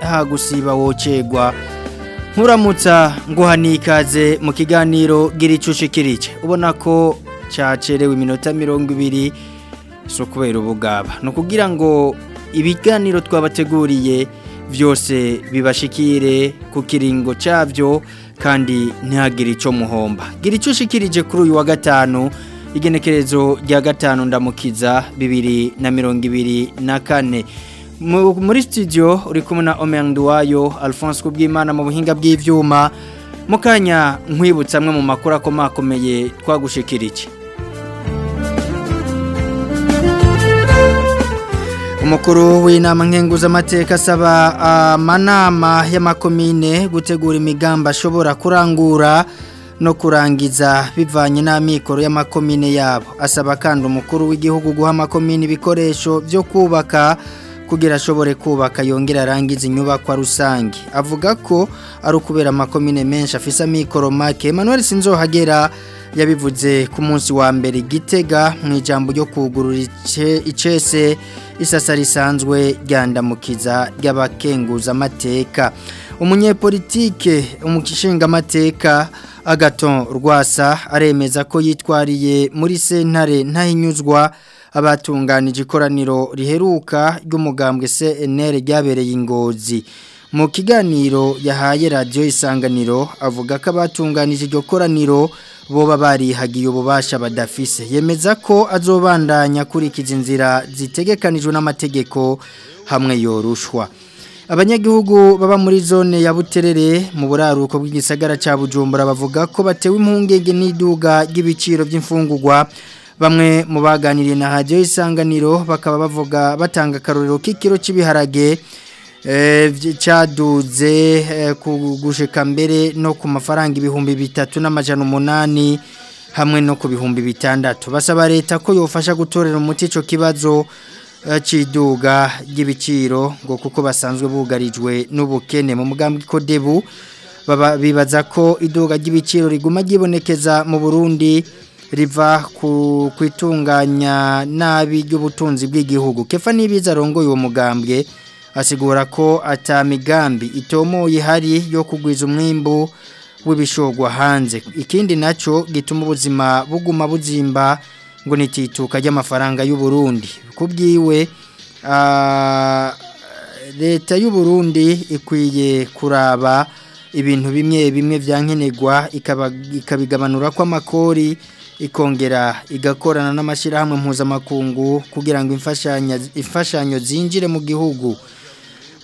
hagusiba wocegwa nkuramutsa nguha n'ikaze mu kiganiro giricushe ubona ko cyacerewe iminota mirongo ibiri si ukubera ubugaba ni ukugira ngo ibiganiro twabateguriye byose bibashikire ku kiringo cyabyo kandi ntihagire icyo muhomba gira icyo ushikirije kuri uyu wa gatanu igenekerezo rya gatanu ndamukiza bibiri na mirongo ibiri na kane muri studio uri kumwe na omenduwayo alphonse kubwimana mu buhinga bw'ibyuma mukanya nkwibutsa amwe mu makuru akomakomeye twagushikirije umukuru w'inama nkenguzamateka asaba ah, amanama y'amakomine gutegura imigambi ashobora kurangura no kurangiza bivanye n'amikoro y'amakomine yabo asaba kandi umukuru w'igihugu guha amakomine ibikoresho byo kubaka kugira ashobore kubaka yongera arangiza inyubako rusange avuga ko ari ukubera amakomine menshi afise amikoro make Emmanuel Sinzohagera yabivuze ku munsi wa mbere gitega mu ijambo ryo kugurura icese isasa risanzwe ryandamukiza ry'abakenguzamateka umukishinga amateka agaton rwasa aremeza ko yitwariye muri sentare ntahinyuzwa abatunganije ikoraniro riheruka ry'umugambwe cNl ryabereye ingozi mu kiganiro yahaye Radio isanganiro avuga ko abatunganije iryo koraniro boba barihagiye ububasha badafise yemeza ko azobandanya kurikiza inzira zitegekanijwe n'amategeko hamwe yorushwa abanyagihugu baba muri zone ya buterere mu buraruko bw'igisagara cya bujumbura bavuga ko batewe impungenge n'iduga ry'ibiciro by'imfungurwa bamwe mu baganiriye na hadiyo isanganiro bakaba bavuga batanga akarorero k'ikiro cy'ibiharage Eh, cyaduze eh, ku gushika mbere no ku mafaranga ibihumbi bitatu n'amajana umunani hamwe no ku bihumbi bitandatu basaba leta ko yofasha gutorera umuti icyo kibazo eh, cy'iduga ry'ibiciro ngo kuko basanzwe bugarijwe n'ubukene mu mugambi ko debu bibaza ko iduga ry'ibiciro riguma gibonekeza mu burundi riva ku kwitunganya nabi ry'ubutunzi bw'igihugu kefa n'ibiza arongoye uwo mugambwe asigura ko atamigambi itomo ihari yo kugwiza umwimbu w'ibishogwa hanze ikindi nacyo gituma ubuzima buguma buzimba ngo nitituka ry'amafaranga y'u Burundi ku bwiwe leta y'u Burundi ikwiye kuraba ibintu bimwe bimwe byankenerwa ikabigabanura kw'amakori ikongera igakorana n'amashyirahamwe mpuzamakungu kugira ngo ifashanyo zinjire mu gihugu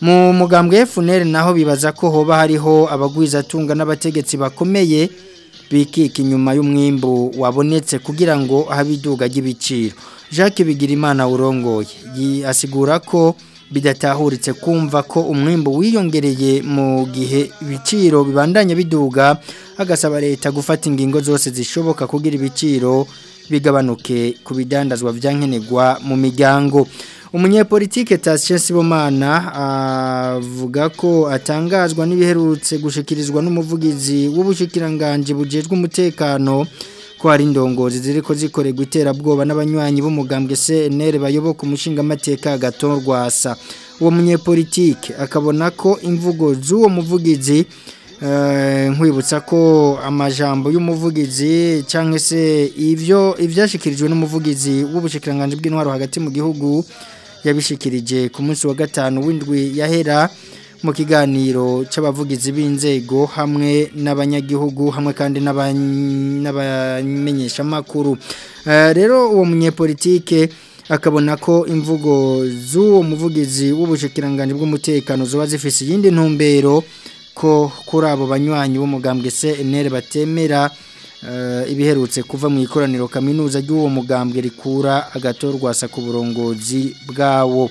mu mugambwe FNL naho bibaza ko hoba hariho abagwiza tunga n'abategetsi bakomeye bikika inyuma y'umwimbo wabonetse kugira ngo habiduga ry'ibiciro Jacques Bigirimana urongoye asigura ko bidatahuritse kumva ko umwimbo wiyongereye mu gihe biciro bibandanya biduga agasaba leta gufata ingingo zose zishoboka kugira ibiciro bigabanuke ku bidandazwa byankenerwa mu miryango umunyepolitike Tasien Sibomana ah, avuga ko atangazwa n'ibiherutse gushikirizwa n'umuvugizi w'ubushikiranganje bujejwe umutekano ko hari indongozi ziriko zikorerwa iterabwoba n'abanywanyi b'umugambwe CNL bayoboka umushinga amateka gatorwasa uwo munyepolitike akabona ko imvugo z'uwo muvugizi eh, nkwibutsa ko amajambo y'umuvugizi cyangwa se ibyo ibyashyikirijwe n'umuvugizi w'ubushikiranganje bw'intwaro hagati mu gihugu yabishikirije ku munsi wa gatanu w'indwi yahera mu kiganiro cy'abavugizi b'inzego hamwe n'abanyagihugu hamwe kandi n'abamenyeshamakuru eh, rero uwo munyepolitike akabona ko imvugo z'uwo muvugizi w'ubushikiranganje bw'umutekano zuba zifite iyindi ntumbero ko kuri abo banywanyi b'umugambwe se batemera Eh, ibiherutse kuva mu ikoraniro kaminuza ry'uwo mugambwe rikura agatorwasa ku burongozi bwawo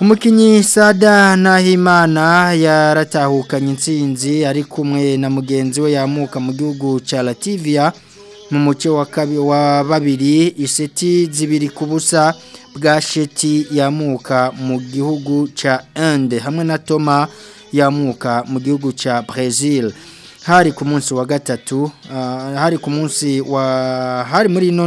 umukinnyi sada nahimana yaratahukanye insinzi ari kumwe na mugenzi we yamuka mu gihugu cya lativiya mu muce wa babiri iseti zibiri ku busa bwa sheti yamuka mu gihugu cya ende hamwe na toma yamuka mu gihugu cya brezil hari ku munsi wa gatatu ah, hari ku munsi wa hari muri ino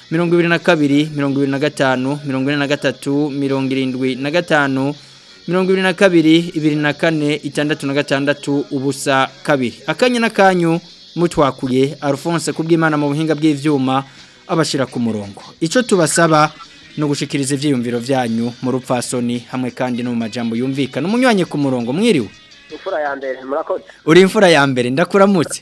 mirongo ibiri na kabiri mirongo ibiri na gatanu mirongo ine na gatatu mirongo irindwi na gatanu mirongo ibiri na kabiri ibiri na kane itandatu na gatandatu ubusa kabiri akanya n'akanyu mutwakuye Alphonse kubw'imana mu buhinga bw'ibyuma abashyira ku murongo icyo tubasaba no ugushikiriza ibyiyumviro byanyu mu rupfasoni hamwe kandi no mu majambo yumvikana umunyuranye ku murongo mwiriwe imfura uri imfura ya mbere ndakuramutse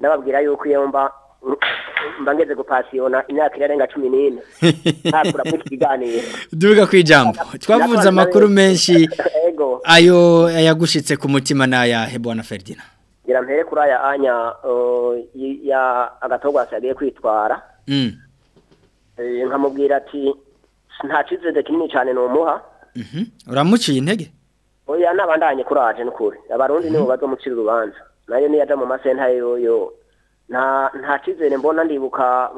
nababwira yuko yomba mba ngeze imyaka irarenga cumi n'ine ntakura duga ku ijambo twavuze amakuru menshi ayo yagushitse ku mutima n'aya hebona ferdina gira mpere kuri aya anya ya agatogwasi yagiye kwitwara mm. e, nkamubwira ati nta de kinini cyane ni umuha mhm. uramuciye intege oya nabandanye kuraje n'ukuri abarundi mhm. nibo bazomucira urubanza nayo niyo ajya mu masenta yoyo nta cyizere mbona ndibuka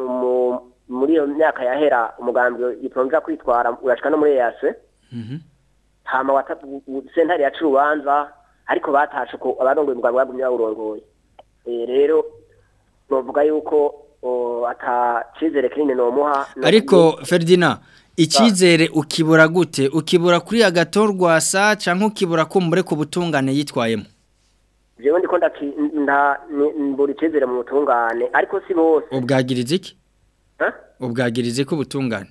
muri iyo myaka yahera umugambi gitonda kwitwara urashika no muri eyase mhm. hama sentare yacu urubanza ariko batashe ko abarongoye umugambi bagumye bawurongoye eh, rero novuga yuko ata cyizere kinini nomuha ariko Ferdinand icyizere ukibura gute ukibura kuri agatorwa sa cyangwa ukibura ko mureke ubutungane yitwayemo jewe ndiko mbura icyizere mu butungane ariko si bose ubwagiriza iki ubwagiriza iki ubutungane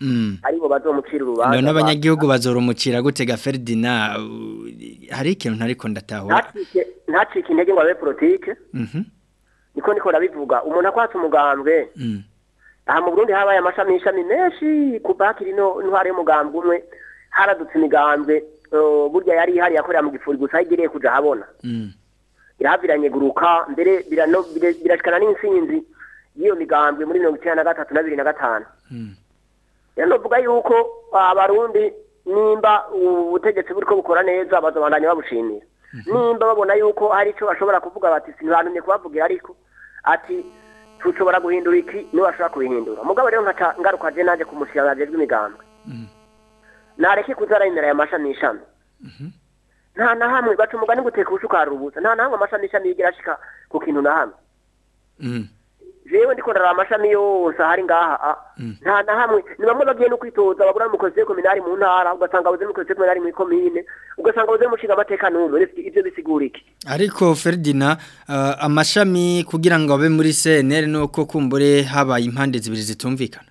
mm. aribo bazomucira urubanza none abanyagihugu bazorumushyira gutega feridina hari ikintu ariko ndatahura ntacike intege ngo abe politike mhm. niko niko ndabivuga umuntu akwatse umugambwe mm. aha mu burundi habaye amashami menshi ku bakiri no hariyo umugambwe umwe haradutse imigambwe oh, burya yari ihari yakorera mu gifuri gusa aho igereye kuja habona mm. biriya biranyeguruka mbere birashikana n’insinzi y'iyo migambi muri mirongo icyenda na gatatu na bibiri na gatanu hmm. rero tuvuga yuko abarundi nimba ubutegetsi buri ko bukora neza bazabandanya babushimira hmm. nimba babona yuko hari icyo bashobora kuvuga bati ntibantumye kubavugira ariko ati tushobora guhindura iki ntibashobora kubihindura mugabo rero ngaruka je naje ku mushyirahamwe rw'imigambwe hmm. nareke kuzaranira aya mashami n'ishami nta na hamwe baca umugani guteka ubushukara ubusa nta na hamwe amashami ishami yigira ashika ku kintu na hamwe mm. jewe ndiko ndaraba amashami yose ahari ngaha ah, mm. nta na hamwe ni bamwe bagiye no kwitoza babura n'umukozi w'ikominari mu ntara ugasanga abuze n'umukozi w'ikominari muri komine ugasanga abuze n'umushinga amateka n'umwe ibyo bisigura iki ariko feridina ah, amashami kugira ngo abe muri seneri nuko kumbure habaye impande zibiri zitumvikana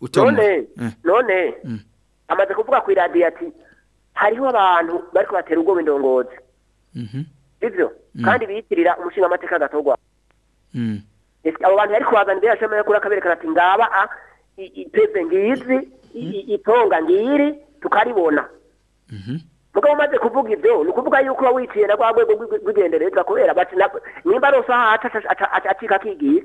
utomora none eh. mm. amaze kuvuga ku iradiyo ati hariho abantu bari kubatera ubwoba indongozi mhm. ibyo mm. kandi biyitirira umushinga amateka agatogwa mm. abo bantu bari kubazana ibyo yashema yo kurakaberekana ati ngaba a iteze ngizi mhm. itonga ngiri tukaribona mhm. mugabo umaze kuvuga ibyo ni ukuvuga yuko uba wiciye na rwa rwego rw'igendererwa kubera bati nimba ari usaha acika akigira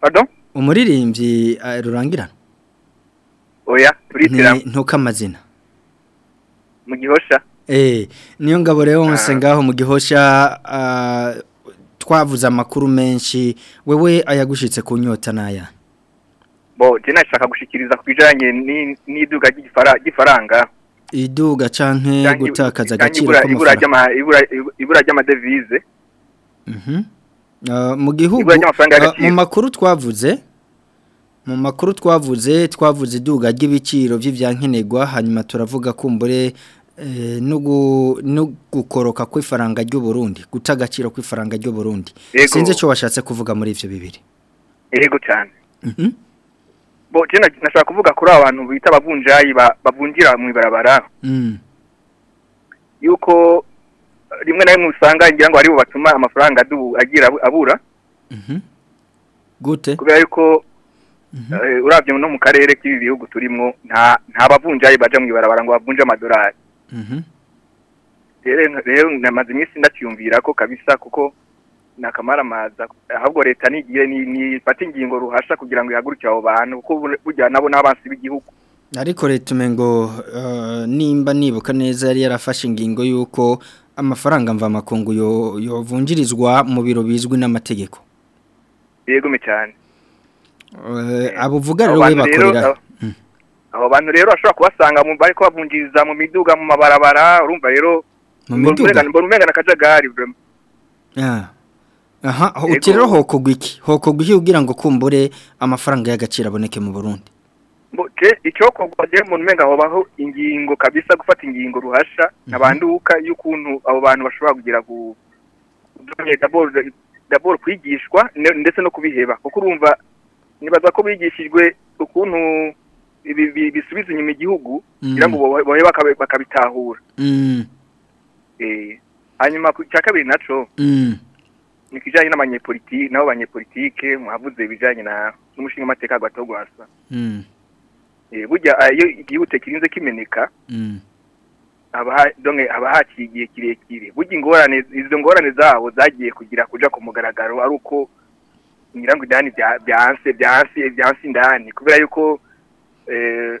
pardon umuririmbyi e, rurangirana oya turitira ntuka amazina mu gihosha eh niyo ngabore rero wose ah. ngaho mu gihosha ah, twavuze amakuru menshi wewe ayagushitse ku nyota naya bo je nashaka gushikiriza kwijanye n'iduga ry'ifaranga iduga canke gutakaza agaciro k'amafaranga ibura ry'amadevize mhm. ah, mu gihugu mumakuru makuru twavuze mumakuru twavuze twavuze iduga ry'ibiciro by'ibyankenerwa hanyuma turavuga kumbure eh, nugu no gukoroka kw'ifaranga ry'uburundi ku ifaranga ry'u ry'uburundi sinzi icyo washatse kuvuga muri ibyo bibiri yego cyane mhm. bojena nashaka kuvuga kuri abantu bita abavunjayi bavunjira mu ibarabara mm. yuko rimwe na rimwe usanga ngira ngo aribo batuma amafaranga agira abura mhm. gute kubera Mhm. Eh, urabyo no mu karere k'ibi bihugu turimo nta bavunjayi bajya mu ibarabara ngo bavunje amadolari mhm. rero namaze iminsi ndakiyumvira ko kabisa kuko nakamaramaza ahubwo leta n'igihe nifata ingingo ruhasha kugira ngo ihagurukire abo bantu kuko burya nabo n'abansi b'igihugu ariko leta ngo eh, nimba nibuka neza yari yarafashe ingingo y'uko amafaranga mvamakungu yovunjirizwa mu biro bizwi n'amategeko yegome cyane Eh, abo uvuga rero we hmm. bakorera abo bantu rero bashobora kubasanga mu bari kubavungiriza mu miduga mu mabarabara urumva rero mu miduga mbona umenga na kajagari ah. aha uti rero hokogwa iki hokogwa iki kugira ngo kumbure amafaranga y'agaciro aboneke mu burundi icyokogwa rero umuntu umenga habaho ingingo kabisa gufata ingingo ruhasha ntabanduka mhm. y'ukuntu abo bantu bashobora kugira ku daboro kwigishwa ndetse no kubiheba kuko urumva nibaza ko bigishijwe ukuntu ibi bisubiza inyuma igihugu mm. kugira ngo babe bakabitahura mm. e, hanyuma cya kabiri nacyo mm. ni ikijyanye n'abanyepolitike n'abo banyepolitike mwavuze ibijyanye n'umushinga w'amateka hagati wo guhasa e, burya ah, iyo igihugu kirinze kimeneka haba haciye igihe kirekire burya ingorane izo ngorane zabo zagiye kugira kujya ku mugaragaro ari uko nyirango idani byanse byanse byanse indani kubera yuko eh,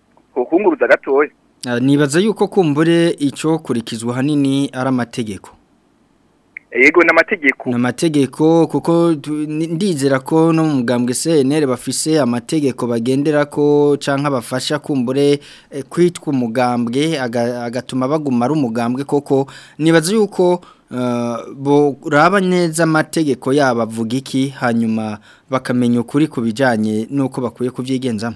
gatoya nibaza yuko kumbure icyo kurikizwa ahanini ari amategeko yego ni amategeko ni amategeko kuko ndizera ko no mu mugambwe seneri bafise amategeko bagendera ko cyangwa bafasha kumbure eh, kwitwa umugambwe agatuma bagumara umugambwe koko nibaza yuko buraba neza amategeko yabavuga iki hanyuma bakamenya ukuri ku bijyanye n'uko bakwiye kubyigenzamo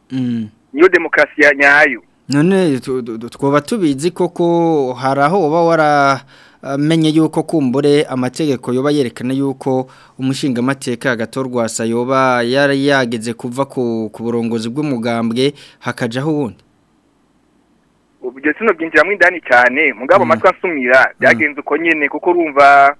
mm. niyo demokarasi ya nyayo none twoba tubizi koko hari aho uba wara menye yuko kumbure amategeko yoba yerekana yuko umushinga mateka gatorwa yoba yari yageze kuva ku burongozi bw'umugambwe hakajaho ubundi ubyo sino byinjiramo indani cyane mugabo amatwi mm. asumira mm. byagenze uko nyine kuko urumva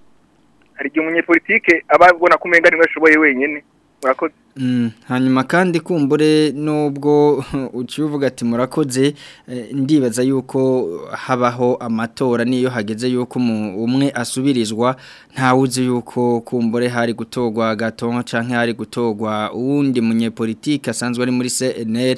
hari igihe umunyepolitike aba abona ko umenya niba ashoboye wenyine murakoze mm, hanyuma kandi kumbure nubwo ukivuga ati murakoze eh, ndibaza yuko habaho amatora niyo hageze yuko umwe asubirizwa ntawuzi yuko kumbure hari gutogwa gatonka cyangwa hari gutogwa uwundi munyepolitike asanzwe ari muri CNL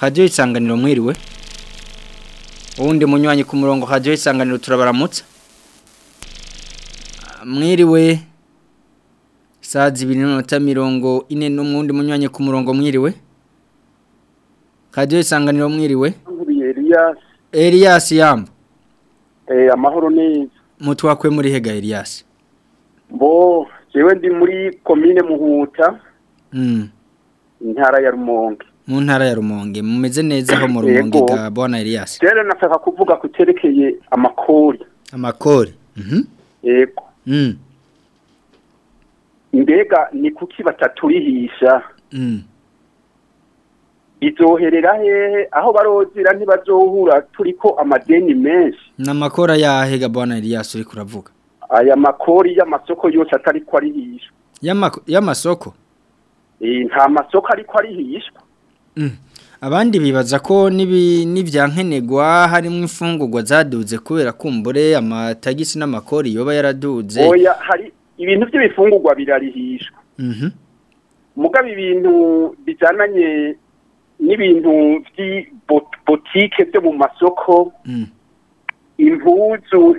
hajyaho isanganiro mwiriwe uwundi munywanyi ku murongo hajyaho isanganiro turabaramutsa mwiriwe saa zibiri mirongo ine n'umwundi munywanyi ku murongo mwiriwe hajyaho isanganiro mwiriwe Elias yamba eh amahoro neza mutwakwe muri hega Elias bo jewe ndi muri commune muhuta mm intara ya rumonge mu ntara ya rumonge mumeze neza aho mu rumonge ga bona Elias rero nashaka kuvuga kuterekeye amakori amakori mhm yego mhm mbega ni kuki bataturihisha mhm izoherera hehe aho barozira ntibazohura turiko amadeni menshi namakora yahe ga bona Elias uri kuravuga aya makori y'amasoko yose atari ko arihishwa y'amasoko eh nta masoko ariko arihishwa Mm. abandi bibaza ko nibi n'ibyankenegwa harimo imfungurwa zadudze kubera kumbure amatagisi n'amakori yoba yaradudze hari ibintu by'ibifungurwa birarihishwa mhm. mugabe ibintu bijyananye n'ibintu by'ibotike byo mu masoko mm. impuzu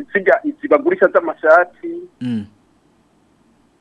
zibagurisha z'amashati mm.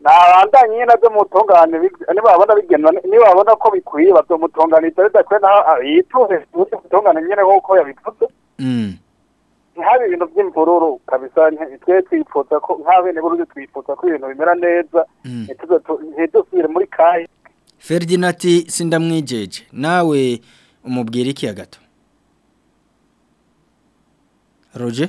ntabandanye nabyo mu butungane nibabona bigenwa wabona ko bikwiye babyomutungane ibyo bidakwiye naho ah, yiture mu butungane nyine nk'uko yabivuze Mm. nk'aba ibintu by'imvururu kabisa twe twipfuza ko nk'abene buryo twipfuza ko ibintu bimera neza mm. ntidusubire muri kaye ferdinati sindamwijeje nawe umubwira iki gato roger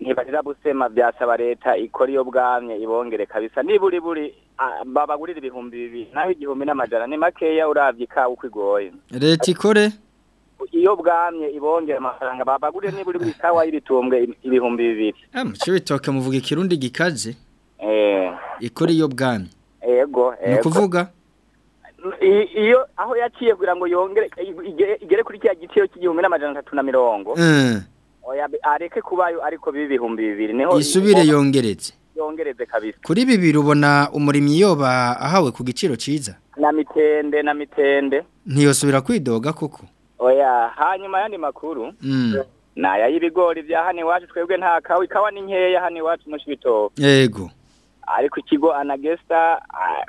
ntibarira busema byasaba leta ikora iyo bwamye ibongere kabisa niburi buri babagurira ibihumbi bibiri naho igihumbi n'amajana ni makeya urabye ikawa uko igoye leta ikore iyo bwamye ibongera amafaranga babagurira niburi buri ikawa y'ibitumbwe ibihumbi bibiri mu cyo muvuga ikirundi gikaze ikora eh. iyo bwami yego ni ukuvuga iyo aho yaciye kugira ngo yongere igere kuri kiriya giciro cy'igihumbi n'amajana atatu na mirongo eh. areke kubayo ariko bibi ibihumbi bibiri isubire yongeretse yongereze kabisa kuri bibiri ubona umurimyi yoba ahawe ku giciro cyiza na mitende na mitende ntiyosubira kwidoga kuko oya hanyuma yandi makuru mm. naya y'ibigori bya hano iwacu twebwe nta kawa ikawa ni nkeya hano iwacu mushibitobo yego ariko ikigo anagesita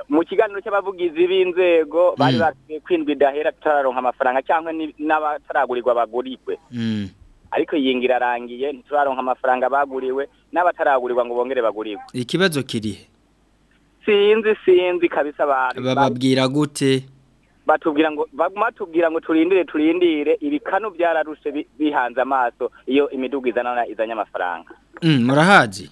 mu kiganiro cy'abavugizi b'inzego mm. bari bakwiye kwindwa idahera turaronka amafaranga cyangwa n'abataragurirwa bagurigwe mm. ariko iyi ngira irarangiye ntituraronka amafaranga baguriwe n'abataragurirwa ngo bongere bagurigwe ikibazo kirihe sinzi sinzi kabisa abantu bababwira gute batubwira ngo baguma tubwira ngo turindire turindire ibikanu byararushe bihanze amaso iyo imidugudu izana izanye amafaranga mm, murahazi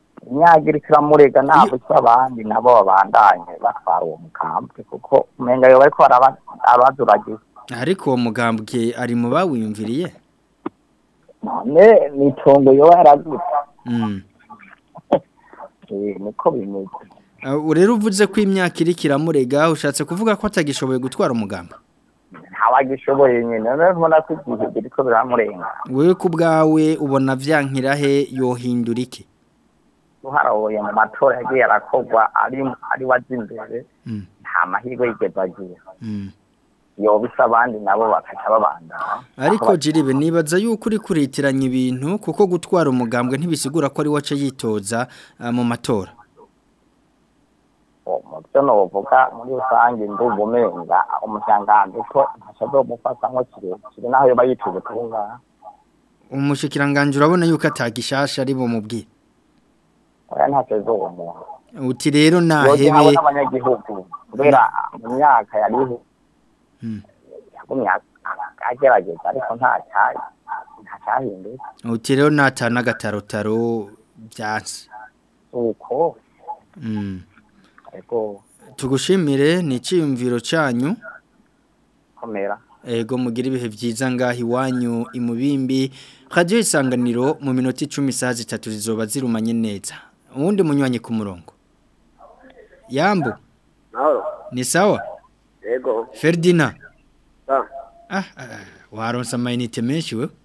inyagira ikiramurega ntabwo isa abandi nabo babandanye batwara uwo mukambwe kuko umenya yo bariko abaduragiza ariko uwo mugambwe ari mu bawiyumviriye none ni itongo yo yaraguta hmm. eh, niko bimeze rero uvuze ko imyaka iri kiramurega ushatse kuvuga ko atagishoboye gutwara umugamba ntawagishoboye nyine rero mbona ko igihe biriko biramurenga wewe ku bwawe ubona vyankirahe yohindura iki Ruhara mu matora yagiye arakogwa ari wazimbere nta mm. mahirwe yigeze agira mm. yoba abandi nabo bakaca babandana ariko jiribe nibaza yuko uri kuritiranya ibintu kuko gutwara umugambwe ntibisigura ko ari wace yitoza uh, mu matora mutyo novuga muri rusange ndumva umenga umushyangandi ko ntashobora gufata nko kirekire naho yoba yituje kubungana umushyikiranganje urabona yuko atagishasha ari bumubwire oya ntatezuba umuntu uti rero nahebe abanyagihugu kubera mu myaka yariho hmm. yagumye agerageza ariko nta cyahinduka uti rero nta n'agatarotaro byanse uko hmm. tugushimire ni icyiyumviro cyanyu komera ego mugire ibihe byiza ngaho iwanyu imubimbi radiyo isanganiro mu minota icumi saa zitatu zizoba zirumanye neza uwundi munywanyi ku murongo yambu ferdina sawa yego feridina ah. ah, ah, waronsa amayinite menshi we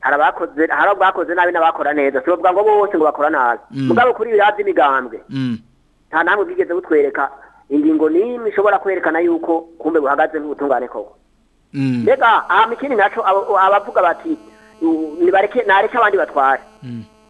hari abakoze nabi n'abakora neza si bavuga ngo bose ngo bakora nabi mm. mugabo kuri biriya by'imigambwe mm. nta namwe bwigeze butwereka ingingo n'imwe ishobora kwerekana yuko kumbe buhagaze nk'ubutungane koko mm. mbega aha mikini nacyo abavuga bati nareke abandi batware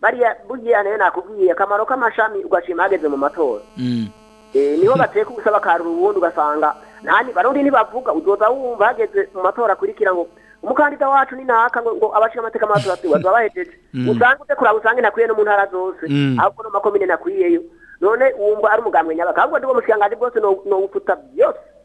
bariya bugiye nayo nakubwiye akamaro k'amashami ugashima hageze mu matora mm. eh, niho bateka ubusa bakarura ubundi ugasanga barundi ntibavuga udoza wumva hageze mu matora akurikira ngo umukandida wacu ni ntaka ngo abashinga amateka matora tuba bahejeje mm. usanga uze kuraba usanga inakwiye no mu ntara zose mm. ahubwo no makomine nakwiyeyo none wumva ari umugambwe nyabaka ahubwo ndi mushyirangari bwose ntuwufuta byose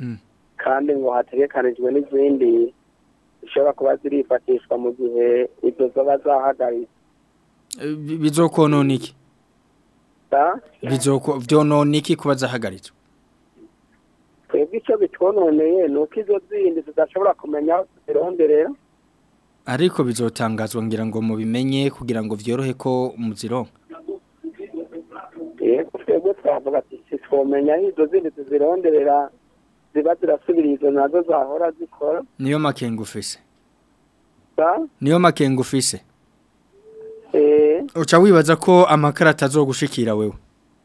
mm. kandi ngo hategekanijwe n'izindi zishobora kuba zirifashishwa mu gihe izo zaba zahagaritse bizokonona eh, iki byonona iki kuba zahagaritswe twebwe icyo bitwononeye ni zindi tudashobora kumenya aho ariko bizotangazwa ngira ngo mubimenye kugira ngo vyorohe ko muzironka yego twebwe twavuga ati sitwomenya izo zindi tuzironderera ziba zirasubira nazo zahora zikora niyo makenga ufise niyo makenga ufise uca wibaza ko amakara atazogushikira wewe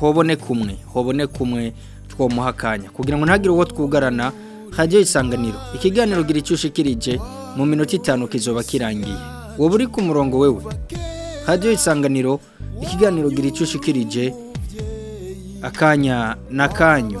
hobone kumwe hobone kumwe twomuha akanya kugira ngo ntagire uwo twugarana hajyaho isanganiro ikiganiro gira icyo ushikirije mu minota itanu kizoba kirangiye wowe uri ku murongo wewe hajyaho isanganiro ikiganiro gira icyo ushikirije akanya na kanyu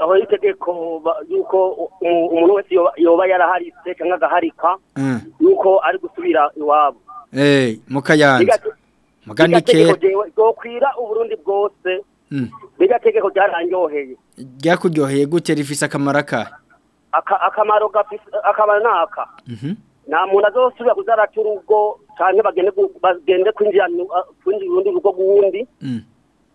aho itegeko yuko umuntu wese yoba yaraharitse cyangwa agaharika mm. yuko ari gusubira iwabo eh, mu kayanza mugana ikera bwokwira uburundi bwose mbega tegeko ryaranyoheye ryakuryoheye gute rifise akamaro akahe akamaro akabara ni aka nta muntu azosubira kuzaraca urugo cyangwa bagende kwinjira urundi rugo rw'uwundi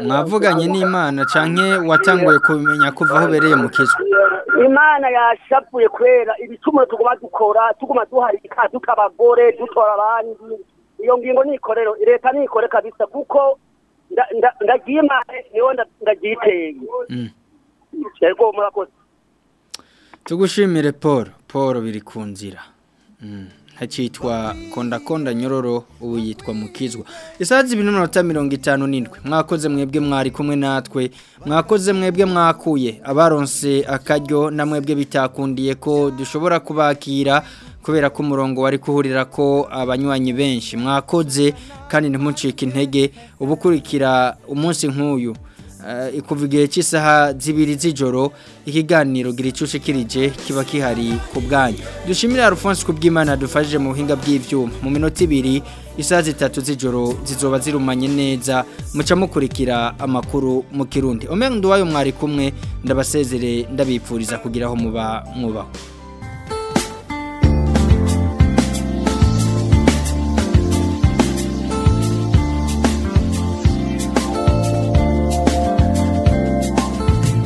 mwavuganye n'imana cyane watanguye kumenya kuva aho bereye mukizwa imana yashapfuye kubera ibicumuro tuguma dukora tuguma duharika tukabagore dutora abandi iyo ngingo nikorero leta nikore kabisa kuko ndagiye imana niyo ndagiteye mm. yego murakoze tugushimire paul paul biri ku nzira mm. hakitwa kondakonda nyororo ubu yitwa mukizwa isaha z'ibiri mirongo itanu n'indwi mwakoze mwebwe mwari kumwe natwe mwakoze mwebwe mwakuye abaronse akaryo na mwebwe bitakundiye ko dushobora kubakira kubera ko umurongo wari kuhurira ko abanywanyi benshi mwakoze kandi ntimucike intege ubukurikira umunsi nk'uyu Eh, kuva igihe cy'isaha z'ibiri z'ijoro ikiganiro gira icyo kiba kihari ku bwanyu Dushimira Alphonse kubw’Imana dufaje mu buhinga bw'ibyuma mu minota ibiri isaha zitatu z'ijoro zizoba zirumanye neza muca mukurikira amakuru mu kirundi umenya uwayo mwari kumwe ndabasezere ndabipfuriza kugiraho aho muba mwubaho